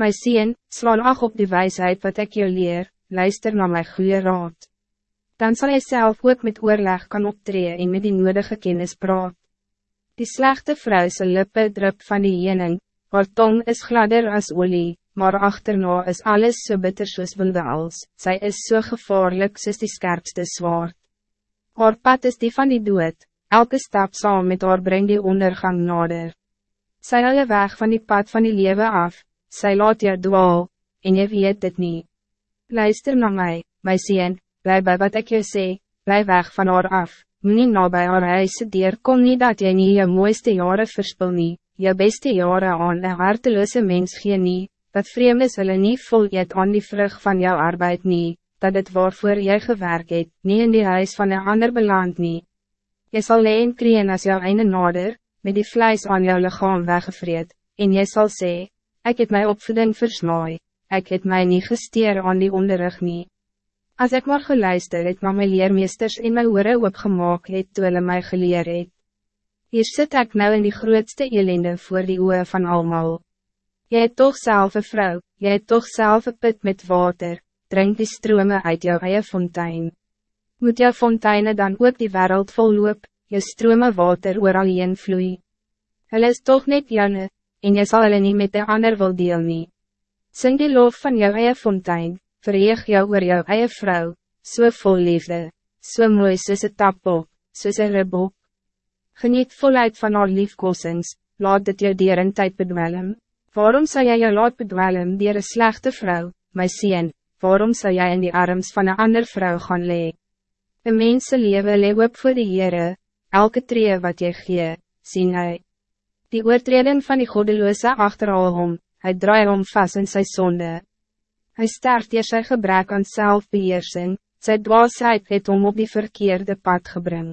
My sien, slaan ag op die wijsheid wat ik je leer, luister naar mijn goede raad. Dan zal je zelf ook met oorleg kan optreden en met die nodige kennis praat. Die slechte vrou se lippe drup van die jening, haar tong is gladder als olie, maar achterna is alles so bitter soos wilde als, sy is so gevaarlik soos die skerpste zwaard. Haar pad is die van die dood, elke stap saam met haar breng die ondergang nader. Sy je weg van die pad van die lewe af, sy laat je dwaal, en je weet dit niet. Luister naar mij, my sien, bly by wat ik je sê, bly weg van haar af, nie na by haar huise dier, kom nie dat jy nie je mooiste jaren verspil nie, je beste jaren aan een harteloze mens gee nie, dat vreemd is hulle nie vol eet aan die vrug van jouw arbeid nie, dat het waarvoor jy gewerk het, nie in die huis van een ander beland nie. Jy sal leen kreen as jou einde nader, met die vlijs aan jou lichaam weggevreed, en jy sal sê, ik het my opvoeding versmaai, ik het mij niet gesteer aan die onderrug nie. As ek maar geluister het na my leermeesters en my oore opgemaak het toe hulle my geleer het. Hier sit ek nou in die grootste elende voor die oe van almal. Jy het toch zelf een vrouw, jy het toch zelf een put met water, drink die strome uit jou eie fontein. Moet jou fonteine dan ook die wereld volloop, jou strome water oor alleen vloei. Hulle is toch net janne, en jy sal hulle nie met de ander wil deel nie. Sing die lof van jou eie fontein, verheeg jou oor jou eie vrou, so vol liefde, so mooi soos een tappel, soos een ribok. Geniet voluit van haar liefkosings, laat dit jou dier in tyd bedwelm. Waarom zou jij jou laat bedwelm dier een slechte vrouw, my sien, waarom zou jij in die arms van een ander vrouw gaan lee? Een mense lewe lee op voor de Heere, elke tree wat jy gee, sien hy. Die oortreding van die goddeloze achterhaal hom, hy draai hom vast in sy sonde. Hy sterft eer sy gebrek aan selfbeheersing, sy dwaasheid het hom op die verkeerde pad gebring.